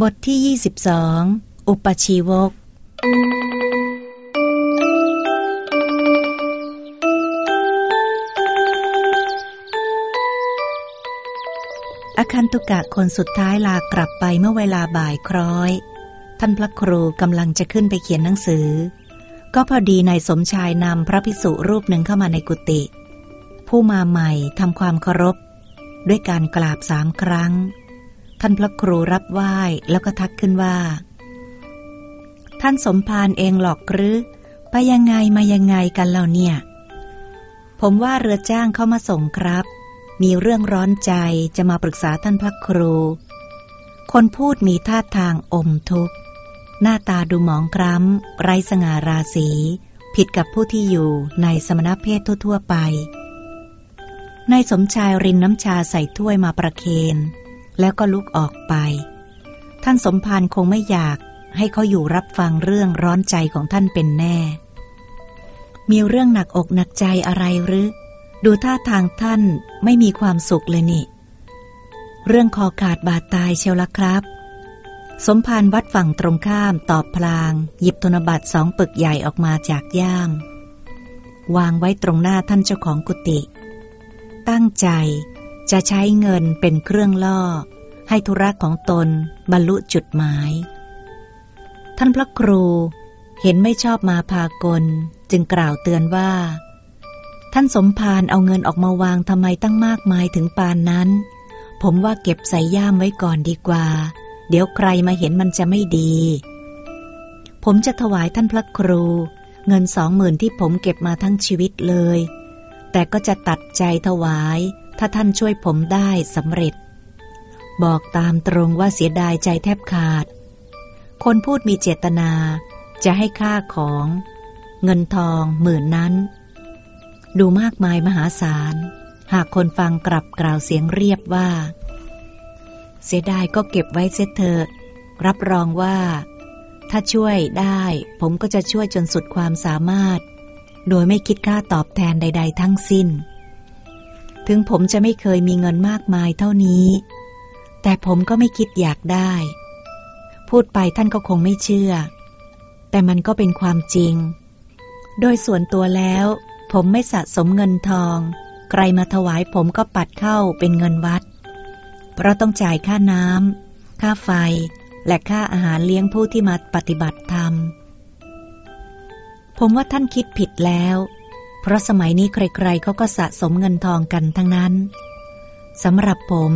บทที่ 22 อุปชีวก อาคันตุกะคนสุดท้ายลากลับไปเมื่อเวลาบ่ายคล้อย ท่านพระครูกำลังจะขึ้นไปเขียนหนังสือ ก็พอดีนายสมชายนำพระพิสุรูปหนึ่งเข้ามาในกุฏิ ผู้มาใหม่ทำความเคารพ ด้วยการกราบสามครั้ง ท่านพระครูรับไหว้แล้วก็ทักขึ้นว่า ท่านสมภารเองหรอกหรือ ไปยังไงมายังไงกันเราเนี่ย ผมว่าเรือจ้างเข้ามาส่งครับ มีเรื่องร้อนใจจะมาปรึกษาท่านพระครู คนพูดมีท่าทางอมทุกข์ หน้าตาดูหมองคล้ำ ไร้สง่าราศี ผิดกับผู้ที่อยู่ในสมณเพศทั่วๆไปนายสมชายรินน้ำชาใส่ถ้วยมาประเคน แล้วก็ลุกออกไป ท่านสมภารคงไม่อยากให้เขาอยู่รับฟังเรื่องร้อนใจของท่านเป็นแน่ มีเรื่องหนักอกหนักใจอะไรหรือ ดูท่าทางท่านไม่มีความสุขเลยนี่ เรื่องคอขาดบาดตายเชียวละครับ สมภารวัดฝั่งตรงข้ามตอบพลาง หยิบธนบัตรสองปึกใหญ่ออกมาจากย่าม วางไว้ตรงหน้าท่านเจ้าของกุฏิตั้งใจจะใช้เงินเป็นเครื่องล่อ ให้ธุระของตนบรรลุจุดหมาย ท่านพระครูเห็นไม่ชอบมาพากล จึงกล่าวเตือนว่า ท่านสมภารเอาเงินออกมาวางทำไมตั้งมากมายถึงปานนั้น ผมว่าเก็บใส่ย่ามไว้ก่อนดีกว่า เดี๋ยวใครมาเห็นมันจะไม่ดี ผมจะถวายท่านพระครู เงินสองหมื่นที่ผมเก็บมาทั้งชีวิตเลย แต่ก็จะตัดใจถวาย ถ้าท่านช่วยผมได้สำเร็จ บอกตามตรงว่าเสียดายใจแทบขาด คนพูดมีเจตนาจะให้ค่าของ เงินทองหมื่นนั้น ดูมากมายมหาศาล หากคนฟังกลับกล่าวเสียงเรียบว่า เสียดายก็เก็บไว้เสียเถอะรับรองว่า ถ้าช่วยได้ ผมก็จะช่วยจนสุดความสามารถ โดยไม่คิดค่าตอบแทนใด ๆ ทั้งสิ้น ถึงผมจะไม่เคยมีเงินมากมายเท่านี้ แต่ผมก็ไม่คิดอยากได้ พูดไปท่านก็คงไม่เชื่อ แต่มันก็เป็นความจริง โดยส่วนตัวแล้ว ผมไม่สะสมเงินทอง ใครมาถวายผมก็ปัดเข้าเป็นเงินวัด เพราะต้องจ่ายค่าน้ำค่าไฟ และค่าอาหารเลี้ยงผู้ที่มาปฏิบัติธรรม ผมว่าท่านคิดผิดแล้ว เพราะสมัยนี้ใครๆเขาก็สะสมเงินทองกันทั้งนั้นสำหรับผม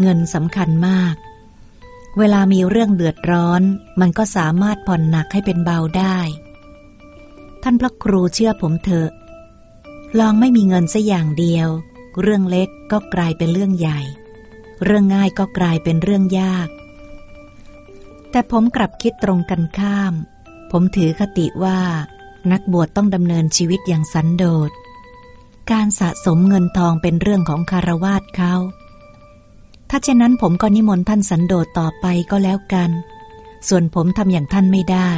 เงินสำคัญมาก เวลามีเรื่องเดือดร้อน มันก็สามารถผ่อนหนักให้เป็นเบาได้ ท่านพระครูเชื่อผมเถอะ ลองไม่มีเงินสัอย่างเดียว เรื่องเล็กก็กลายเป็นเรื่องใหญ่ เรื่องง่ายก็กลายเป็นเรื่องยาก แต่ผมกลับคิดตรงกันข้าม ผมถือคติว่า นักบวชต้องดำเนินชีวิตอย่างสันโดษการสะสมเงินทองเป็นเรื่องของคารวาสเขา ถ้าเช่นนั้นผมก็นิมนต์ท่านสันโดษต่อไปก็แล้วกัน ส่วนผมทำอย่างท่านไม่ได้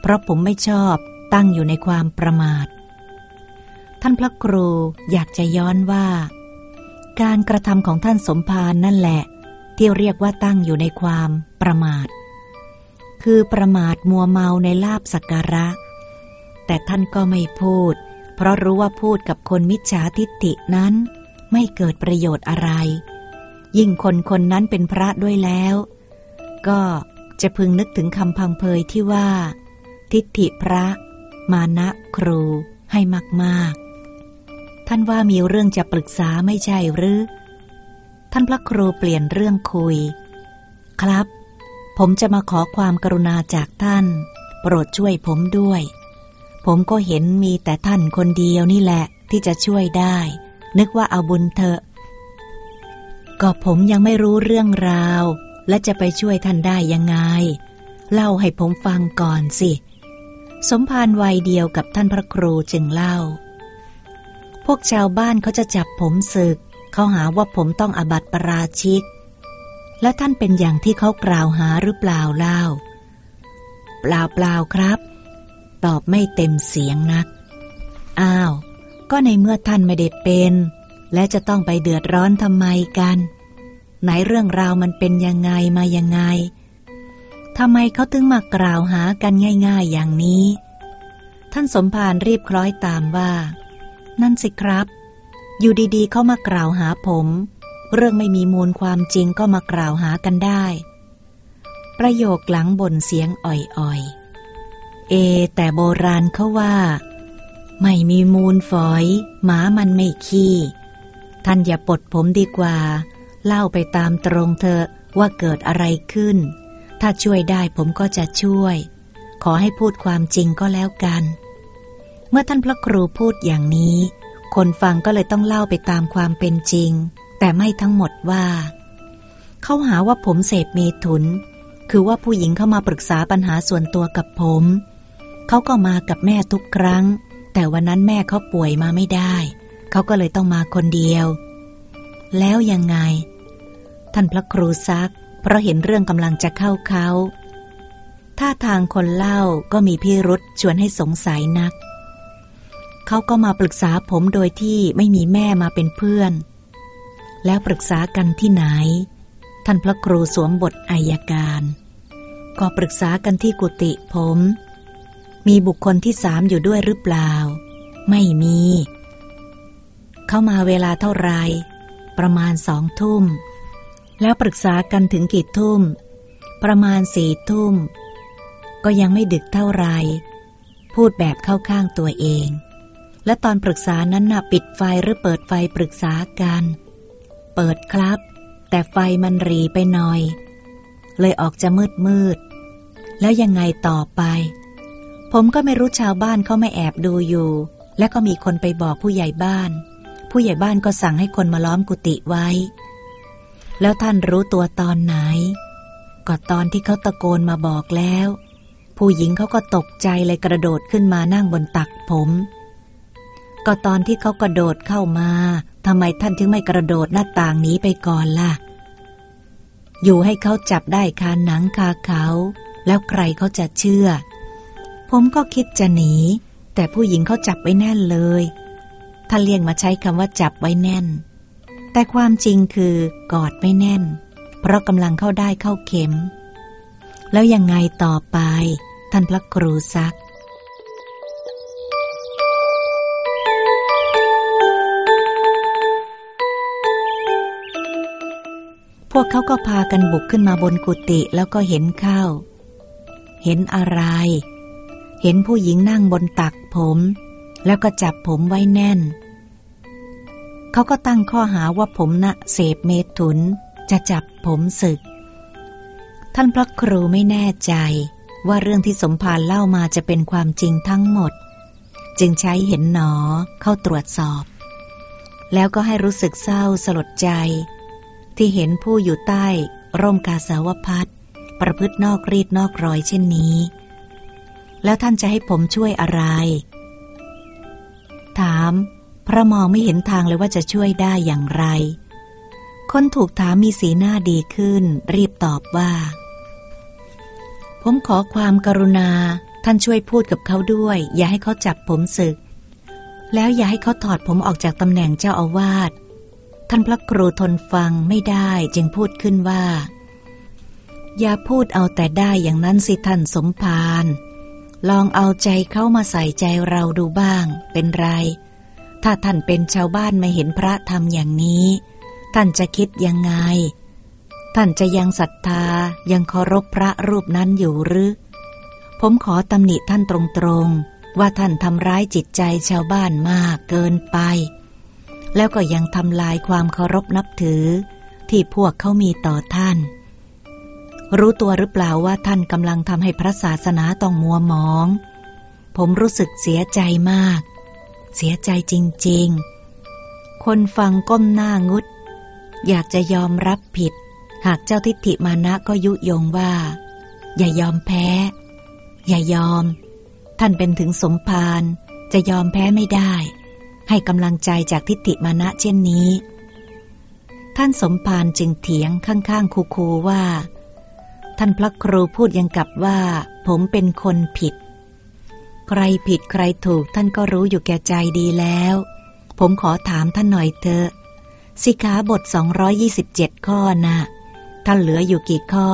เพราะผมไม่ชอบตั้งอยู่ในความประมาท ท่านพระครูอยากจะย้อนว่า การกระทำของท่านสมภารนั่นแหละ ที่เรียกว่าตั้งอยู่ในความประมาท คือประมาทมัวเมาในลาบสักการะ แต่ท่านก็ไม่พูด เพราะรู้ว่าพูดกับคนมิจฉาทิฏฐินั้นไม่เกิดประโยชน์อะไร ยิ่งคนคนนั้นเป็นพระด้วยแล้ว ก็จะพึงนึกถึงคำพังเพยที่ว่า ทิฏฐิพระ มานะครูให้มากๆ ท่านว่ามีเรื่องจะปรึกษาไม่ใช่หรือ ท่านพระครูเปลี่ยนเรื่องคุย ครับ ผมจะมาขอความกรุณาจากท่าน โปรดช่วยผมด้วย ผมก็เห็นมีแต่ท่านคนเดียวนี่แหละที่จะช่วยได้ นึกว่าเอาบุญเถอะ ก็ผมยังไม่รู้เรื่องราว และจะไปช่วยท่านได้ยังไง เล่าให้ผมฟังก่อนสิ สมภารวัยเดียวกับท่านพระครูจึงเล่า พวกชาวบ้านเขาจะจับผมศึก เขาหาว่าผมต้องอบัติปาราชิก และท่านเป็นอย่างที่เขากล่าวหาหรือเปล่าเล่า เปล่าเปล่าครับ ตอบไม่เต็มเสียงนัก อ้าว ก็ในเมื่อท่านไม่ได้เป็น และจะต้องไปเดือดร้อนทำไมกัน ไหนเรื่องราวมันเป็นยังไงมายังไงทำไมเขาถึงมากล่าวหากันง่าย ๆ อย่างนี้ ท่านสมภารรีบคล้อยตามว่า นั่นสิครับ อยู่ดีๆเขามากล่าวหาผม เรื่องไม่มีมูลความจริงก็มากล่าวหากันได้ ประโยคหลังบนเสียงอ่อยๆ เอ แต่โบราณเขาว่า ไม่มีมูลฝอย หมามันไม่ขี้ ท่านอย่าปลดผมดีกว่า เล่าไปตามตรงเธอว่าเกิดอะไรขึ้น ถ้าช่วยได้ผมก็จะช่วย ขอให้พูดความจริงก็แล้วกัน เมื่อท่านพระครูพูดอย่างนี้ คนฟังก็เลยต้องเล่าไปตามความเป็นจริง แต่ไม่ทั้งหมดว่า เขาหาว่าผมเสพเมถุน คือว่าผู้หญิงเข้ามาปรึกษาปัญหาส่วนตัวกับผม เขาก็มากับแม่ทุกครั้ง แต่วันนั้นแม่เขาป่วยมาไม่ได้ เขาก็เลยต้องมาคนเดียว แล้วยังไง ท่านพระครูซัก เพราะเห็นเรื่องกำลังจะเข้าเขาท่าทางคนเล่าก็มีพิรุษชวนให้สงสัยนัก เขาก็มาปรึกษาผมโดยที่ไม่มีแม่มาเป็นเพื่อน แล้วปรึกษากันที่ไหน ท่านพระครูสวมบทอายการ ก็ปรึกษากันที่กุฏิผม มีบุคคลที่สามอยู่ด้วยหรือเปล่า ไม่มี เข้ามาเวลาเท่าไร ประมาณสองทุ่ม แล้วปรึกษากันถึงกี่ทุ่ม ประมาณสี่ทุ่ม ก็ยังไม่ดึกเท่าไร พูดแบบเข้าข้างตัวเอง และตอนปรึกษานั้นน่ะปิดไฟหรือเปิดไฟปรึกษากัน เปิดครับ แต่ไฟมันรีไปหน่อย เลยออกจะมืดมืด แล้วยังไงต่อไป ผมก็ไม่รู้ชาวบ้านเขาไม่แอบดูอยู่และก็มีคนไปบอกผู้ใหญ่บ้าน ผู้ใหญ่บ้านก็สั่งให้คนมาล้อมกุฏิไว้ แล้วท่านรู้ตัวตอนไหน ก็ตอนที่เขาตะโกนมาบอกแล้ว ผู้หญิงเขาก็ตกใจเลยกระโดดขึ้นมานั่งบนตักผม ก็ตอนที่เขากระโดดเข้ามาทำไมท่านถึงไม่กระโดดหน้าต่างหนีไปก่อนล่ะ อยู่ให้เขาจับได้คาหนังคาเขา แล้วใครเขาจะเชื่อ ผมก็คิดจะหนี แต่ผู้หญิงเขาจับไว้แน่นเลย ท่านเลี่ยงมาใช้คำว่าจับไว้แน่น แต่ความจริงคือกอดไม่แน่น เพราะกำลังเข้าได้เข้าเข็ม แล้วยังไงต่อไป ท่านพระครูซักพวกเขาก็พากันบุกขึ้นมาบนกุฏิแล้วก็เห็นเข้าเห็นอะไร เห็นผู้หญิงนั่งบนตักผม แล้วก็จับผมไว้แน่น เขาก็ตั้งข้อหาว่าผมนะเสพเมถุน จะจับผมศึก ท่านพระครูไม่แน่ใจว่าเรื่องที่สมภารเล่ามาจะเป็นความจริงทั้งหมด จึงใช้เห็นหนอเข้าตรวจสอบ แล้วก็ให้รู้สึกเศร้าสลดใจ ที่เห็นผู้อยู่ใต้ร่มกาสาวพัดประพฤตินอกรีดนอกรอยเช่นนี้ แล้วท่านจะให้ผมช่วยอะไร ถาม พระมองไม่เห็นทางเลยว่าจะช่วยได้อย่างไร คนถูกถามมีสีหน้าดีขึ้น รีบตอบว่า ผมขอความกรุณา ท่านช่วยพูดกับเขาด้วย อย่าให้เขาจับผมศึก แล้วอย่าให้เขาถอดผมออกจากตำแหน่งเจ้าอาวาสท่านพระครูทนฟังไม่ได้จึงพูดขึ้นว่า อย่าพูดเอาแต่ได้อย่างนั้นสิท่านสมภาร ลองเอาใจเข้ามาใส่ใจเราดูบ้าง เป็นไร ถ้าท่านเป็นชาวบ้านไม่เห็นพระทำอย่างนี้ ท่านจะคิดยังไง ท่านจะยังศรัทธายังเคารพพระรูปนั้นอยู่หรือ ผมขอตำหนิท่านตรงๆ ว่าท่านทำร้ายจิตใจชาวบ้านมากเกินไป แล้วก็ยังทำลายความเคารพนับถือ ที่พวกเขามีต่อท่าน รู้ตัวหรือเปล่าว่าท่านกำลังทำให้พระศาสนาต้องมัวหมอง ผมรู้สึกเสียใจมาก เสียใจจริง ๆ คนฟังก้มหน้างุด อยากจะยอมรับผิด หากเจ้าทิฏฐิมานะก็ยุยงว่า อย่ายอมแพ้ อย่ายอม ท่านเป็นถึงสมภารจะยอมแพ้ไม่ได้ ให้กำลังใจจากทิฏฐิมานะเช่นนี้ ท่านสมภารจึงเถียงข้างๆคูๆว่า ท่านพระครูพูดยังกับว่า ผมเป็นคนผิด ใครผิดใครถูกท่านก็รู้อยู่แก่ใจดีแล้ว ผมขอถามท่านหน่อยเถอะสิกขาบท 227 ข้อนะ่ะท่านเหลืออยู่กี่ข้อ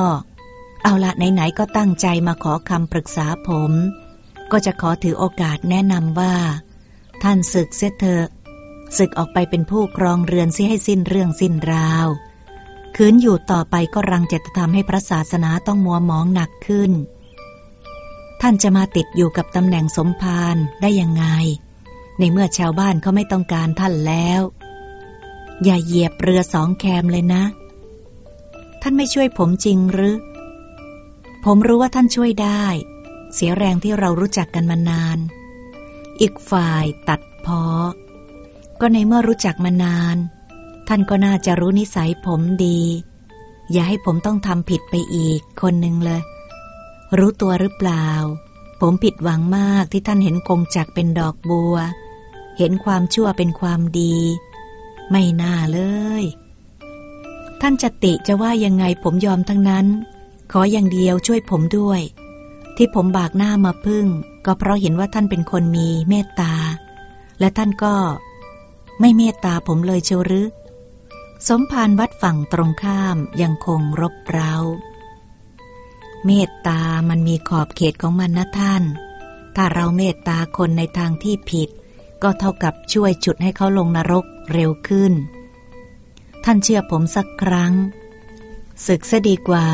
เอาละไหนๆก็ตั้งใจมาขอคำปรึกษาผม ก็จะขอถือโอกาสแนะนำว่า ท่านศึกเสียเถอะศึกออกไปเป็นผู้ครองเรือนเสียให้สิ้นเรื่องสิ้นราว คืนอยู่ต่อไปก็รังจะทำให้พระศาสนาต้องมัวมองหนักขึ้น ท่านจะมาติดอยู่กับตำแหน่งสมภารได้ยังไง ในเมื่อชาวบ้านเขาไม่ต้องการท่านแล้ว อย่าเหยียบเรือสองแคมเลยนะ ท่านไม่ช่วยผมจริงหรือ ผมรู้ว่าท่านช่วยได้ เสียแรงที่เรารู้จักกันมานาน อีกฝ่ายตัดพอ ก็ในเมื่อรู้จักมานาน ท่านก็น่าจะรู้นิสัยผมดี อย่าให้ผมต้องทำผิดไปอีกคนหนึ่งเลย รู้ตัวหรือเปล่า ผมผิดหวังมากที่ท่านเห็นกงจักเป็นดอกบัว เห็นความชั่วเป็นความดี ไม่น่าเลย ท่านจติจะว่ายังไงผมยอมทั้งนั้น ขออย่างเดียวช่วยผมด้วย ที่ผมบากหน้ามาพึ่ง ก็เพราะเห็นว่าท่านเป็นคนมีเมตตา และท่านก็ไม่เมตตาผมเลยเชียวหรือ สมภารวัดฝั่งตรงข้ามยังคงรบเร้า เมตตามันมีขอบเขตของมันนะท่าน ถ้าเราเมตตาคนในทางที่ผิด ก็เท่ากับช่วยจุดให้เขาลงนรกเร็วขึ้น ท่านเชื่อผมสักครั้ง ศึกซะดีกว่า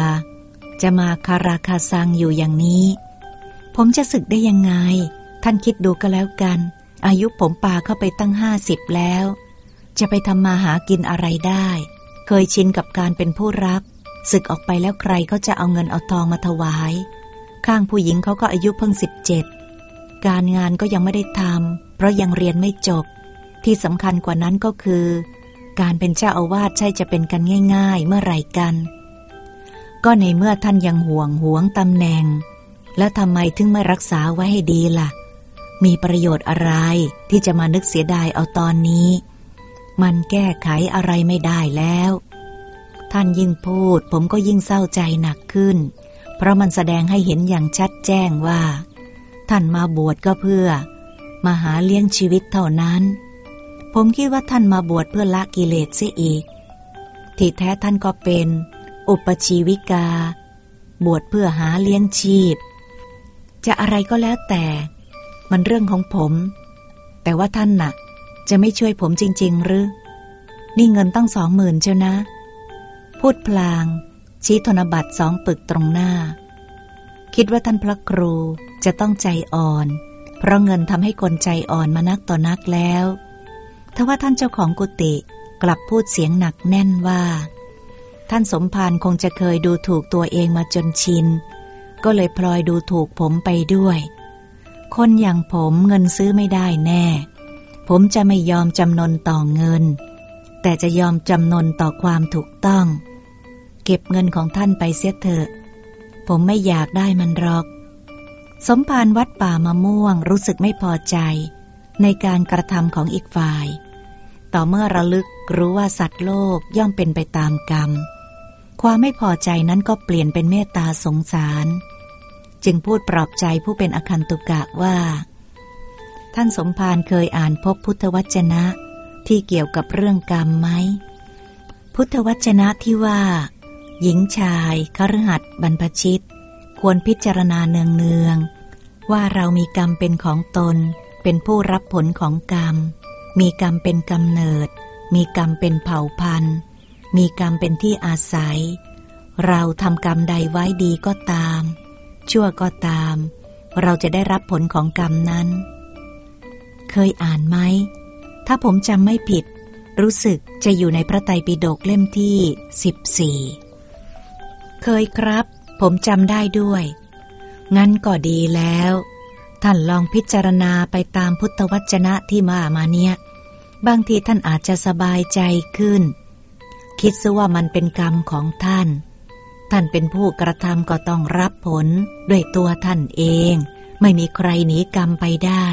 จะมาคาราคาซังอยู่อย่างนี้ ผมจะศึกได้ยังไง ท่านคิดดูก็แล้วกัน อายุผมป่าเข้าไปตั้งห้าสิบแล้ว จะไปทำมาหากินอะไรได้ เคยชินกับการเป็นผู้รับศึกออกไปแล้วใครก็จะเอาเงินเอาทองมาถวาย ข้างผู้หญิงเขาก็อายุเพิ่งสิบเจ็ดการงานก็ยังไม่ได้ทำเพราะยังเรียนไม่จบ ที่สำคัญกว่านั้นก็คือ การเป็นเจ้าอาวาสใช่จะเป็นกันง่าย ๆ เมื่อไหร่กัน ก็ในเมื่อท่านยังห่วงห่วงตำแหน่ง แล้วทำไมถึงไม่รักษาไว้ให้ดีละ่ะ มีประโยชน์อะไรที่จะมานึกเสียดายเอาตอนนี้ มันแก้ไขอะไรไม่ได้แล้ว ท่านยิ่งพูดผมก็ยิ่งเศร้าใจหนักขึ้น เพราะมันแสดงให้เห็นอย่างชัดแจ้งว่า ท่านมาบวชก็เพื่อ มาหาเลี้ยงชีวิตเท่านั้น ผมคิดว่าท่านมาบวชเพื่อละกิเลสเสียอีก ที่แท้ท่านก็เป็น อุปชีวิกา บวชเพื่อหาเลี้ยงชีพ จะอะไรก็แล้วแต่ มันเรื่องของผม แต่ว่าท่านน่ะ จะไม่ช่วยผมจริง ๆ หรือ นี่เงินตั้งสองหมื่นเจ้านะ พูดพลาง ชี้ธนบัตรสองปึกตรงหน้า คิดว่าท่านพระครูจะต้องใจอ่อน เพราะเงินทำให้คนใจอ่อนมานักต่อนักแล้วทว่าท่านเจ้าของกุฏิกลับพูดเสียงหนักแน่นว่า ท่านสมภารคงจะเคยดูถูกตัวเองมาจนชิน ก็เลยพลอยดูถูกผมไปด้วย คนอย่างผมเงินซื้อไม่ได้แน่ ผมจะไม่ยอมจำนนต่อเงิน แต่จะยอมจำนนต่อความถูกต้อง เก็บเงินของท่านไปเสียเถอะ ผมไม่อยากได้มันหรอก สมภารวัดป่ามะม่วงรู้สึกไม่พอใจ ในการกระทำของอีกฝ่าย ต่อเมื่อระลึกรู้ว่าสัตว์โลกย่อมเป็นไปตามกรรม ความไม่พอใจนั้นก็เปลี่ยนเป็นเมตตาสงสาร จึงพูดปลอบใจผู้เป็นอคันตุกะว่า ท่านสมภารเคยอ่านพบพุทธวจนะที่เกี่ยวกับเรื่องกรรมไหม พุทธวจนะที่ว่า หญิงชายคฤหัสบรรพชิต ควรพิจารณาเนืองเนืองว่าเรามีกรรมเป็นของตน เป็นผู้รับผลของกรรม มีกรรมเป็นกำเนิด มีกรรมเป็นเผ่าพันธุ์ มีกรรมเป็นที่อาศัย เราทำกรรมใดไว้ดีก็ตาม ชั่วก็ตาม เราจะได้รับผลของกรรมนั้น เคยอ่านไหม ถ้าผมจำไม่ผิด รู้สึกจะอยู่ในพระไตรปิฎกเล่มที่สิบสี่เคยครับ ผมจำได้ด้วย งั้นก็ดีแล้ว ท่านลองพิจารณาไปตามพุทธวจนะที่มามาเนี้ยบางทีท่านอาจจะสบายใจขึ้น คิดซะว่ามันเป็นกรรมของท่าน ท่านเป็นผู้กระทำก็ต้องรับผลด้วยตัวท่านเอง ไม่มีใครหนีกรรมไปได้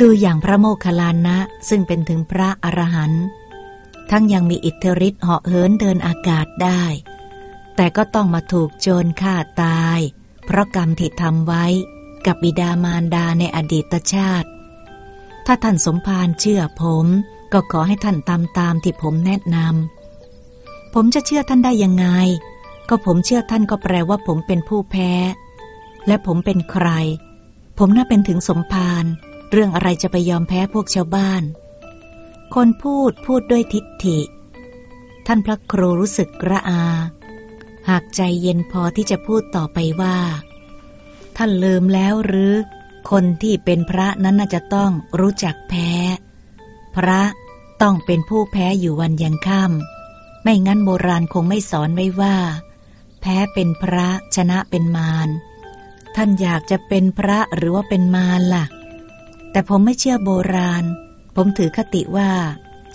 ดูอย่างพระโมคคัลลานะ ซึ่งเป็นถึงพระอรหันต์ทั้งยังมีอิทธิฤทธิ์เหาะเหินเดินอากาศได้ แต่ก็ต้องมาถูกโจรฆ่าตาย เพราะกรรมที่ทำไว้กับบิดามารดาในอดีตชาติ ถ้าท่านสมภารเชื่อผม ก็ขอให้ท่านตามตามที่ผมแนะนำผมจะเชื่อท่านได้ยังไง ก็ผมเชื่อท่านก็แปลว่าผมเป็นผู้แพ้ และผมเป็นใคร ผมน่าเป็นถึงสมภาร เรื่องอะไรจะไปยอมแพ้พวกชาวบ้าน คนพูดพูดด้วยทิฏฐิ ท่านพระครูรู้สึกกระอา หากใจเย็นพอที่จะพูดต่อไปว่า ท่านลืมแล้วหรือ คนที่เป็นพระนั้นน่าจะต้องรู้จักแพ้ พระต้องเป็นผู้แพ้อยู่วันยังค่ำไม่งั้นโบราณคงไม่สอนไว้ว่า แพ้เป็นพระชนะเป็นมาร ท่านอยากจะเป็นพระหรือว่าเป็นมารล่ะ แต่ผมไม่เชื่อโบราณ ผมถือคติว่า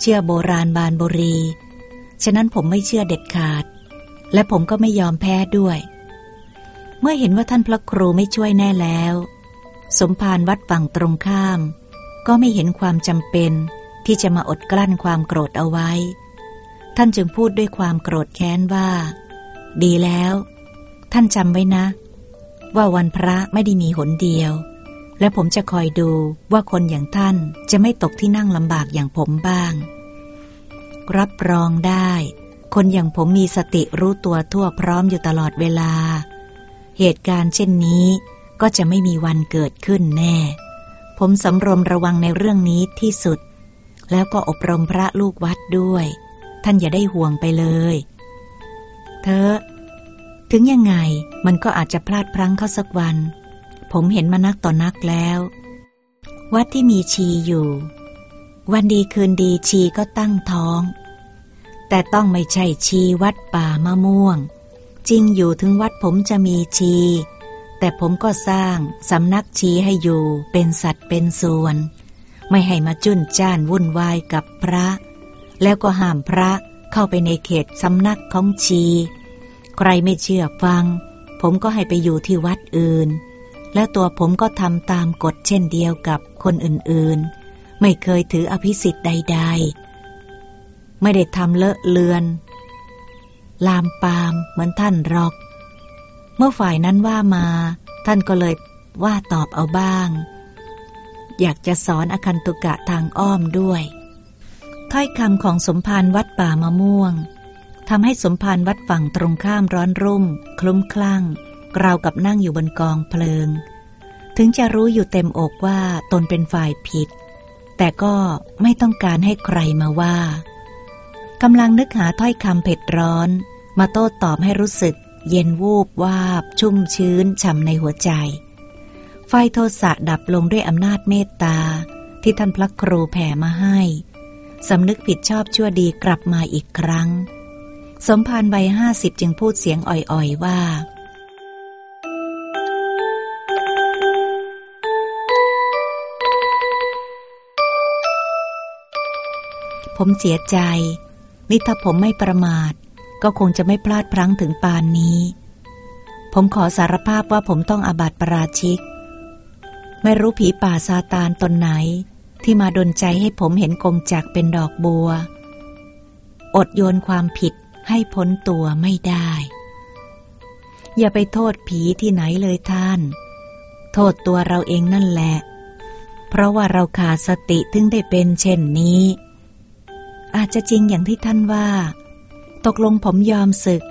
เชื่อโบราณบานบุรี ฉะนั้นผมไม่เชื่อเด็ดขาด และผมก็ไม่ยอมแพ้ด้วย เมื่อเห็นว่าท่านพระครูไม่ช่วยแน่แล้ว สมภารวัดฝั่งตรงข้าม ก็ไม่เห็นความจำเป็นที่จะมาอดกลั้นความโกรธเอาไว้ ท่านจึงพูดด้วยความโกรธแค้นว่า ดีแล้ว ท่านจำไว้นะ ว่าวันพระไม่ได้มีหนเดียว และผมจะคอยดูว่าคนอย่างท่านจะไม่ตกที่นั่งลำบากอย่างผมบ้าง รับรองได้ คนอย่างผมมีสติรู้ตัวทั่วพร้อมอยู่ตลอดเวลา เหตุการณ์เช่นนี้ก็จะไม่มีวันเกิดขึ้นแน่ ผมสำรวมระวังในเรื่องนี้ที่สุด แล้วก็อบรมพระลูกวัดด้วย ท่านอย่าได้ห่วงไปเลย เธอ ถึงยังไงมันก็อาจจะพลาดพลั้งเข้าสักวัน ผมเห็นมานักต่อนักแล้ว วัดที่มีชีอยู่ วันดีคืนดีชีก็ตั้งท้อง แต่ต้องไม่ใช่ชีวัดป่ามะม่วง จริงอยู่ถึงวัดผมจะมีชี แต่ผมก็สร้างสำนักชีให้อยู่เป็นสัตว์เป็นส่วน ไม่ให้มาจุนจ้านวุ่นวายกับพระ แล้วก็ห้ามพระเข้าไปในเขตสำนักของชี ใครไม่เชื่อฟัง ผมก็ให้ไปอยู่ที่วัดอื่น และตัวผมก็ทำตามกฎเช่นเดียวกับคนอื่นๆ ไม่เคยถืออภิสิทธิ์ใด ๆ ไม่ได้ทำเลอะเลือน ลามปามเหมือนท่านรอก เมื่อฝ่ายนั้นว่ามา ท่านก็เลยว่าตอบเอาบ้าง อยากจะสอนอคันตุกะทางอ้อมด้วย ถ้อยคำของสมภารวัดป่ามะม่วงทำให้สมภารวัดฝั่งตรงข้ามร้อนรุ่ม คลุ้มคลั่งราวกับนั่งอยู่บนกองเพลิง ถึงจะรู้อยู่เต็มอกว่าตนเป็นฝ่ายผิด แต่ก็ไม่ต้องการให้ใครมาว่ากำลังนึกหาถ้อยคำเผ็ดร้อน มาโต้ตอบให้รู้สึก เย็นวูบวาบ ชุ่มชื้นช่ำในหัวใจ ไฟโทสะดับลงด้วยอำนาจเมตตา ที่ท่านพระครูแผ่มาให้สำนึกผิดชอบชั่วดีกลับมาอีกครั้ง สมภารใบห้าสิบจึงพูดเสียงอ่อยๆว่า ผมเสียใจ นี่ถ้าผมไม่ประมาท ก็คงจะไม่พลาดพลั้งถึงปานนี้ ผมขอสารภาพว่าผมต้องอาบัติปราชิก ไม่รู้ผีป่าซาตานตนไหน ที่มาดนใจให้ผมเห็นกงจักเป็นดอกบัว อดโยนความผิดให้พ้นตัวไม่ได้ อย่าไปโทษผีที่ไหนเลยท่าน โทษตัวเราเองนั่นแหละ เพราะว่าเราขาดสติถึงได้เป็นเช่นนี้ อาจจะจริงอย่างที่ท่านว่า ตกลงผมยอมศึก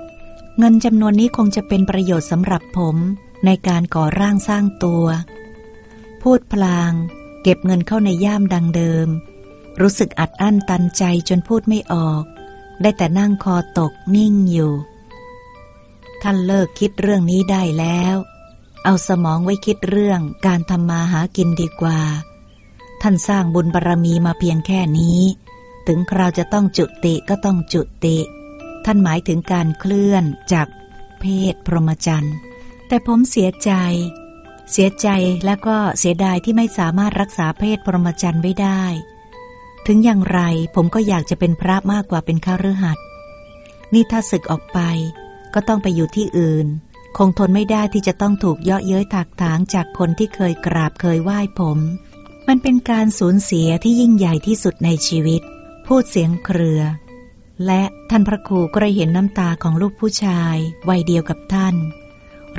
เงินจำนวนนี้คงจะเป็นประโยชน์สำหรับผมในการก่อร่างสร้างตัว พูดพลาง เก็บเงินเข้าในย่ามดังเดิม รู้สึกอัดอั้นตันใจจนพูดไม่ออก ได้แต่นั่งคอตกนิ่งอยู่ ท่านเลิกคิดเรื่องนี้ได้แล้ว เอาสมองไว้คิดเรื่องการทำมาหากินดีกว่า ท่านสร้างบุญบารรมีมาเพียงแค่นี้ ถึงคราวจะต้องจุติก็ต้องจุติ ท่านหมายถึงการเคลื่อนจากเพศพรหมจรรย์ แต่ผมเสียใจ เสียใจและก็เสียดายที่ไม่สามารถรักษาเพศปรหมจันทร์ไว้ได้ ถึงอย่างไรผมก็อยากจะเป็นพระมากกว่าเป็นข้ารือหัดนี่ถ้าศึกออกไป ก็ต้องไปอยู่ที่อื่น คงทนไม่ได้ที่จะต้องถูกเยาะเย้ยถักถางจากคนที่เคยกราบเคยไหว้ผม มันเป็นการสูญเสียที่ยิ่งใหญ่ที่สุดในชีวิต พูดเสียงเครือ และท่านพระครูก็ได้เห็นน้ำตาของลูกผู้ชายวัยเดียวกับท่าน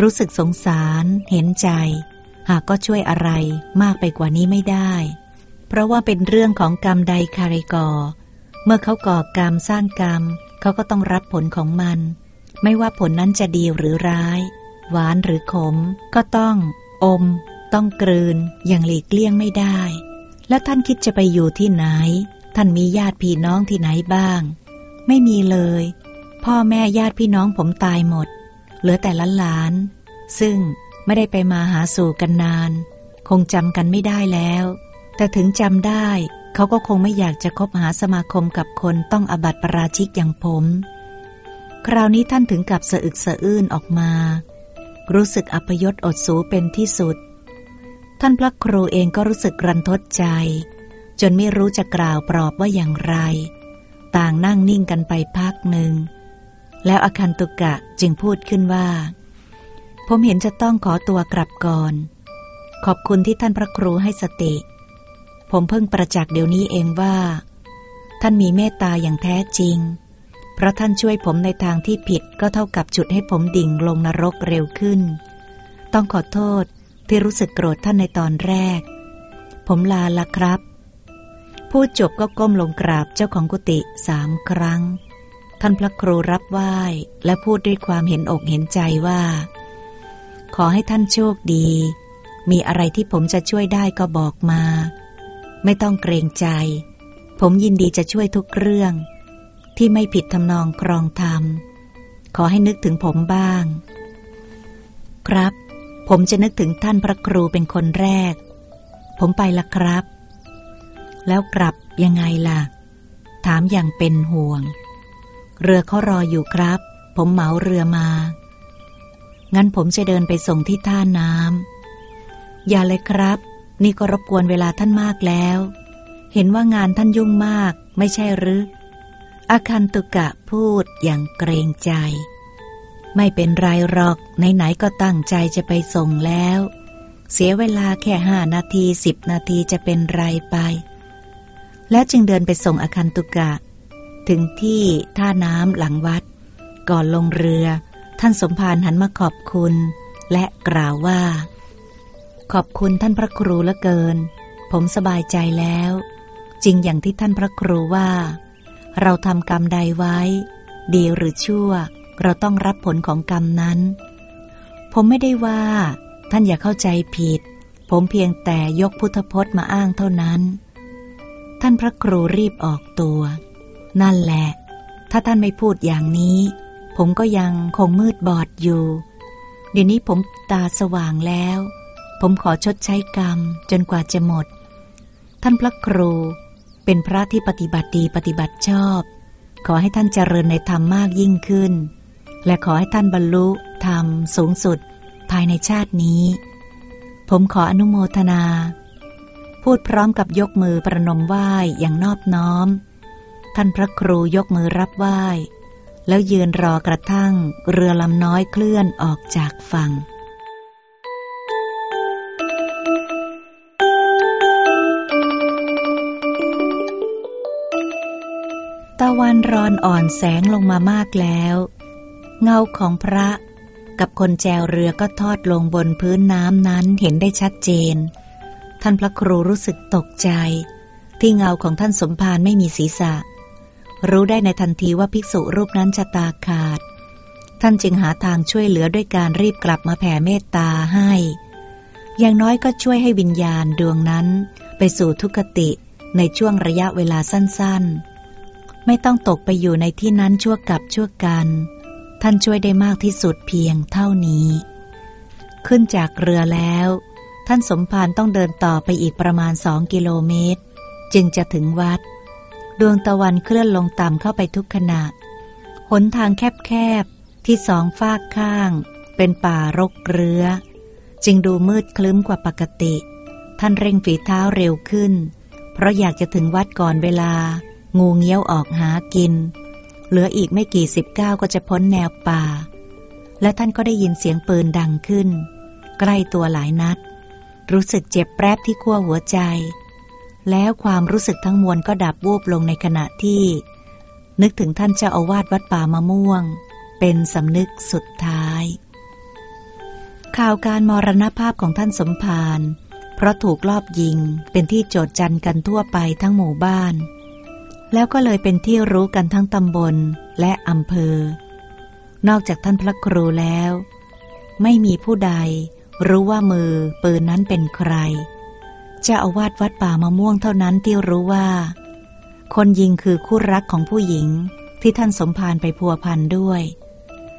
รู้สึกสงสารเห็นใจ หากก็ช่วยอะไรมากไปกว่านี้ไม่ได้ เพราะว่าเป็นเรื่องของกรรมใดคาริกอเมื่อเขาก่อกรรมสร้างกรรม เขาก็ต้องรับผลของมัน ไม่ว่าผลนั้นจะดีหรือร้าย หวานหรือขม ก็ต้อง อม ต้องกลืนอย่างหลีกเลี่ยงไม่ได้ แล้วท่านคิดจะไปอยู่ที่ไหน ท่านมีญาติพี่น้องที่ไหนบ้าง ไม่มีเลย พ่อแม่ญาติพี่น้องผมตายหมด เหลือแต่ละหลาน ซึ่งไม่ได้ไปมาหาสู่กันนาน คงจำกันไม่ได้แล้ว แต่ถึงจำได้เขาก็คงไม่อยากจะคบหาสมาคมกับคนต้องอบัติปราชิกอย่างผม คราวนี้ท่านถึงกับสะอึกสะอื้นออกมา รู้สึกอัปยศอดสูเป็นที่สุด ท่านพระครูเองก็รู้สึกรันทดใจ จนไม่รู้จะกล่าวปลอบว่าอย่างไร ต่างนั่งนิ่งกันไปพักหนึ่ง แล้วอคันตุกะจึงพูดขึ้นว่า ผมเห็นจะต้องขอตัวกลับก่อน ขอบคุณที่ท่านพระครูให้สติ ผมเพิ่งประจักษ์เดี๋ยวนี้เองว่า ท่านมีเมตตาอย่างแท้จริง เพราะท่านช่วยผมในทางที่ผิดก็เท่ากับจุดให้ผมดิ่งลงนรกเร็วขึ้น ต้องขอโทษที่รู้สึกโกรธท่านในตอนแรก ผมลาละครับ พูดจบก็ก้มลงกราบเจ้าของกุฏิสามครั้ง ท่านพระครูรับไหว้และพูดด้วยความเห็นอกเห็นใจว่า ขอให้ท่านโชคดี มีอะไรที่ผมจะช่วยได้ก็บอกมา ไม่ต้องเกรงใจ ผมยินดีจะช่วยทุกเรื่อง ที่ไม่ผิดทำนองครองธรรม ขอให้นึกถึงผมบ้าง ครับ ผมจะนึกถึงท่านพระครูเป็นคนแรก ผมไปละครับ แล้วกลับยังไงล่ะ ถามอย่างเป็นห่วง เรือเขารออยู่ครับ ผมเหมาเรือมา งั้นผมจะเดินไปส่งที่ท่าน้ำอย่าเลยครับ นี่ก็รบกวนเวลาท่านมากแล้ว เห็นว่างานท่านยุ่งมากไม่ใช่หรืออาคันตุกะพูดอย่างเกรงใจ ไม่เป็นไรหรอกไหนๆก็ตั้งใจจะไปส่งแล้ว เสียเวลาแค่ห้านาทีสิบนาทีจะเป็นไรไป แล้วจึงเดินไปส่งอาคันตุกะ ถึงที่ท่าน้ำหลังวัด ก่อนลงเรือ ท่านสมภารหันมาขอบคุณ และกล่าวว่า ขอบคุณท่านพระครูละเกิน ผมสบายใจแล้ว จริงอย่างที่ท่านพระครูว่า เราทำกรรมใดไว้ ดีหรือชั่ว เราต้องรับผลของกรรมนั้น ผมไม่ได้ว่า ท่านอย่าเข้าใจผิด ผมเพียงแต่ยกพุทธพจน์มาอ้างเท่านั้น ท่านพระครูรีบออกตัว นั่นแหละ ถ้าท่านไม่พูดอย่างนี้ ผมก็ยังคงมืดบอดอยู่ เดี๋ยวนี้ผมตาสว่างแล้ว ผมขอชดใช้กรรมจนกว่าจะหมด ท่านพระครูเป็นพระที่ปฏิบัติดีปฏิบัติชอบ ขอให้ท่านเจริญในธรรมมากยิ่งขึ้น และขอให้ท่านบรรลุธรรมสูงสุดภายในชาตินี้ ผมขออนุโมทนา พูดพร้อมกับยกมือประนมไหว้อย่างนอบน้อม ท่านพระครูยกมือรับไหว้ แล้วยืนรอกระทั่งเรือลำน้อยเคลื่อนออกจากฝั่งตะวันรอนอ่อนแสงลงมามากแล้ว เงาของพระกับคนแจวเรือก็ทอดลงบนพื้นน้ำนั้นเห็นได้ชัดเจน ท่านพระครูรู้สึกตกใจ ที่เงาของท่านสมภารไม่มีศีรษะ รู้ได้ในทันทีว่าภิกษุรูปนั้นจะตาขาด ท่านจึงหาทางช่วยเหลือด้วยการรีบกลับมาแผ่เมตตาให้ อย่างน้อยก็ช่วยให้วิญญาณดวงนั้นไปสู่ทุกติในช่วงระยะเวลาสั้นๆ ไม่ต้องตกไปอยู่ในที่นั้นชั่วกับชั่วกัน ท่านช่วยได้มากที่สุดเพียงเท่านี้ ขึ้นจากเรือแล้ว ท่านสมภารต้องเดินต่อไปอีกประมาณสองกิโลเมตร จึงจะถึงวัด ดวงตะวันเคลื่อนลงต่ำเข้าไปทุกขณะ หนทางแคบๆ ที่สองฝากข้าง เป็นป่ารกเรือจึงดูมืดคลึ้มกว่าปกติ ท่านเร่งฝีเท้าเร็วขึ้น เพราะอยากจะถึงวัดก่อนเวลา งูเงี้ยวออกหากิน เหลืออีกไม่กี่สิบก้าวก็จะพ้นแนวป่า และท่านก็ได้ยินเสียงปืนดังขึ้น ใกล้ตัวหลายนัด รู้สึกเจ็บแปรบที่ขั้วหัวใจ แล้วความรู้สึกทั้งมวลก็ดับวูบลงในขณะที่ นึกถึงท่านเจ้าอาวาสวัดป่ามะม่วง เป็นสำนึกสุดท้าย ข่าวการมรณภาพของท่านสมภารเพราะถูกลอบยิงเป็นที่โจดจันกันทั่วไปทั้งหมู่บ้าน แล้วก็เลยเป็นที่รู้กันทั้งตำบลและอำเภอ นอกจากท่านพระครูแล้ว ไม่มีผู้ใด รู้ว่ามือปืนนั้นเป็นใครเจ้าอาวาสวัดป่ามะม่วงเท่านั้นที่รู้ว่า คนยิงคือคู่รักของผู้หญิงที่ท่านสมภารไปพัวพันด้วย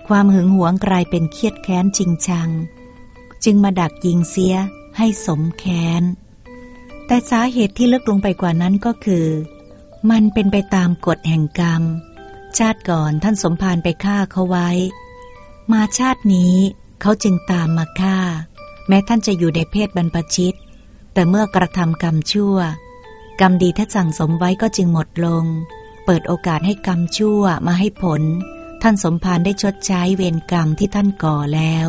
ความหึงหวงกลายเป็นเครียดแค้นจริงชัง จึงมาดักยิงเสียให้สมแค้น แต่สาเหตุที่ลึกลงไปกว่านั้นก็คือ มันเป็นไปตามกฎแห่งกรรม ชาติก่อนท่านสมภารไปฆ่าเขาไว้ มาชาตินี้ เขาจึงตามมาฆ่า แม้ท่านจะอยู่ในเพศบรรพชิต แต่เมื่อกระทำกรรมชั่ว กรรมดีถ้าสั่งสมไว้ก็จึงหมดลง เปิดโอกาสให้กรรมชั่วมาให้ผล ท่านสมภารได้ชดใช้เวรกรรมที่ท่านก่อแล้ว